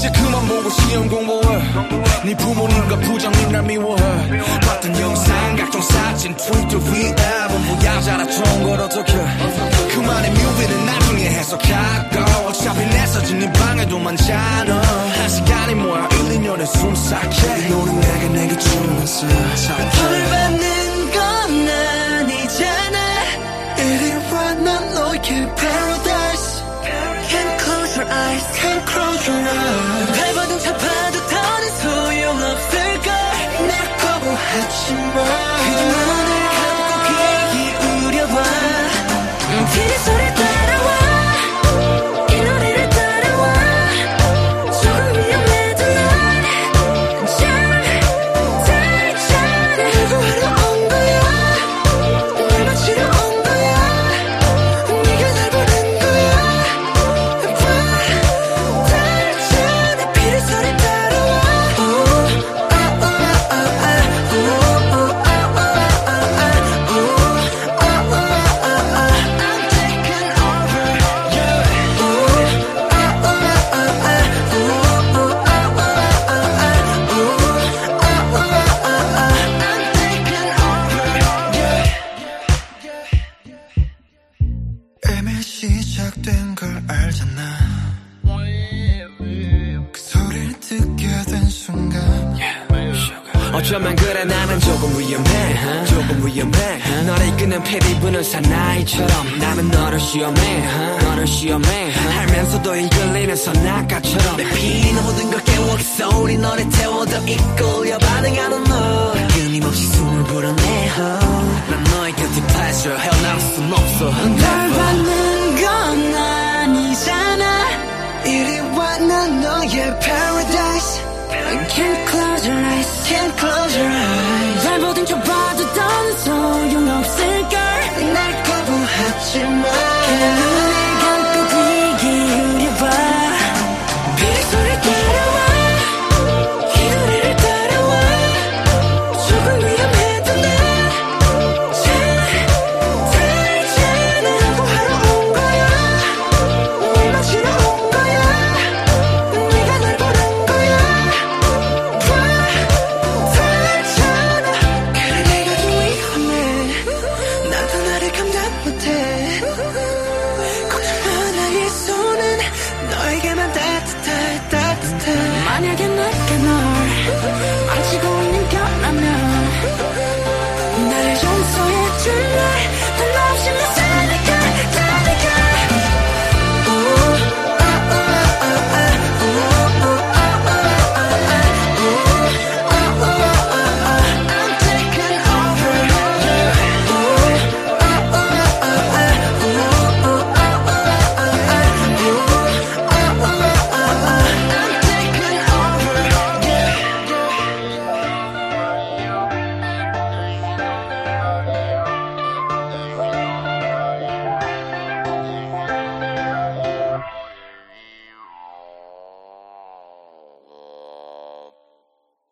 이제 그만 보고 시험 공부해. 네 부모님과 부장님 날 미워해. 봤던 영상 각종 사진 트위터 위에 뭐야 자라 좋은 걸 어떡해 그만의 뮤비는 나중에 해석하고 어차피 내 사진 네 방에도 많잖아. 한 시간이 뭐야 1, 2년에 숨삭해. 너는 내게 내게 주면서 벌 받는 건아 이미 시작된 걸 알잖아 그 소리를 듣게 된 순간 어쩌면 그래 나는 조금 위험해 huh? 조금 위험해 huh? 너를 이끄는 패리 부는 사나이처럼 나는 너를 시험해 huh? 너를 시험해? 알면서도 이끌리는 선악가처럼 내 피는 모든 걸 깨워 그 소리 너를 태워 더 이끌려 반응하는 너 끊임없이 숨을 불어내? 난 너의 guilty pleasure 헤어나올 순 없어 Can't close your eyes Can't close your eyes 발버둥 쳐봐도 더는 소용없을걸 날 거부하지 마 만 따뜻해 따뜻해 만약에 내가 널